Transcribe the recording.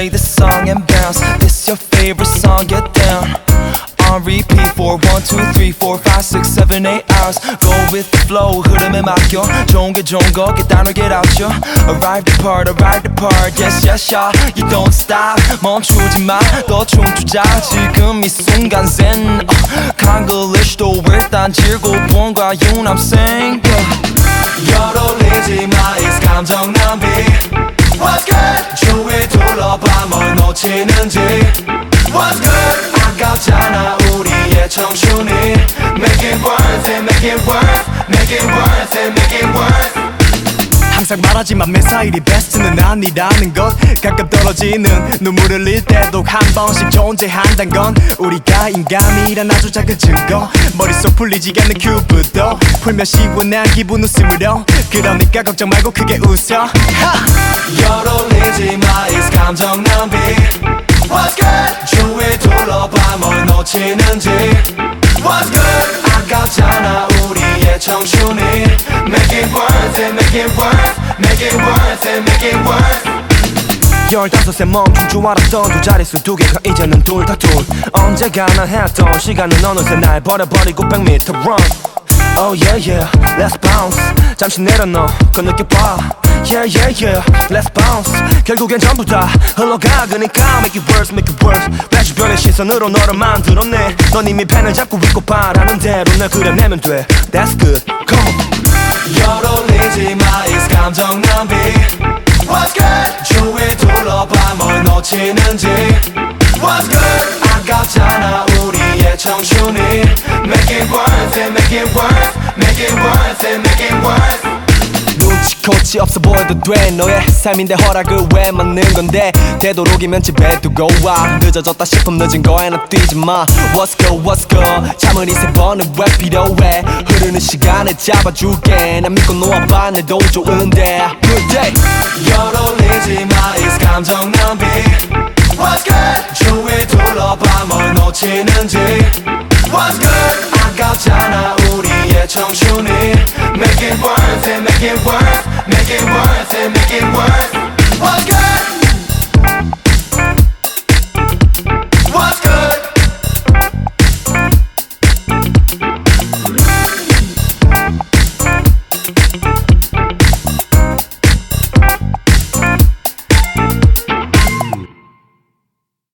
play the song and bounce. This your favorite song, get down. On repeat for one, two, three, four, five, six, seven, eight hours. Go with the flow, 흐름에 맡겨. 좋은 게 좋은 거, get down or get out, yo. Arrive the part, arrive the part. Yes, yes, yeah. You don't stop. 멈추지 마, 더 춤추자. 지금 이 순간 zen. Uh, Congolish도 일단 즐거운 거야, you know I'm saying? Yeah. 뭘 놓치는지. What's good? 아깝잖아 우리의 청춘이 Make it worth it, make it worth Make it worth it, make it worth 항상 말하지만 매사일이 베스트는 아니라는 것. 가끔 떨어지는 눈물을 흘릴 때도 한 번씩 존재한단 건. 우리가 인간이란 아주 작은 증거. 머릿속 풀리지 않는 큐브도 풀면 시원한 기분 웃음으로. 그러니까 걱정 말고 크게 웃어. 하! 열올리지 마 it's 감정 낭비. What's good? 주위 둘러봐 뭘 놓치는지. What's good? 아깝잖아 우리의 청춘이. Make it worth it, make it worth Make 열다섯에 멈춘 줄 알았던 두 자릿수 두 개가 이제는 둘다둘. 언제가나 했던 시간은 어느새 날 버려버리고 100m run. Oh yeah yeah, let's bounce. 잠시 내려놔 그 느껴봐. Yeah yeah yeah, let's bounce. 결국엔 전부 다 흘러가 그니까 make it worse, make it worse. 내 주변의 시선으로 너를 만들어내. 넌 이미 펜을 잡고 있고 바라는 대로 널 그려내면 돼. That's good, come on 놓치는지 What's good? 아깝잖아 우리의 청춘이. Make it worth it, make it worth Make it worth it, make it worth. 눈치코치 없어 보여도 돼. 너의 삶인데 허락을 왜 맞는 건데? 되도록이면 집에 두고 와 늦어졌다 싶음 늦은 거에는 뛰지 마. What's good, what's good? 잠을 이세 번은 왜 필요해? 흐르는 시간에 잡아줄게. 난 믿고 놓아봐 내도 좋은데. Good day. 열올 리지 마 it's 감정 낭비 What's good 주위 둘러봐 뭘 놓치는지 What's good 아깝잖아 우리의 청춘이 Make it worth it, make it worth Make it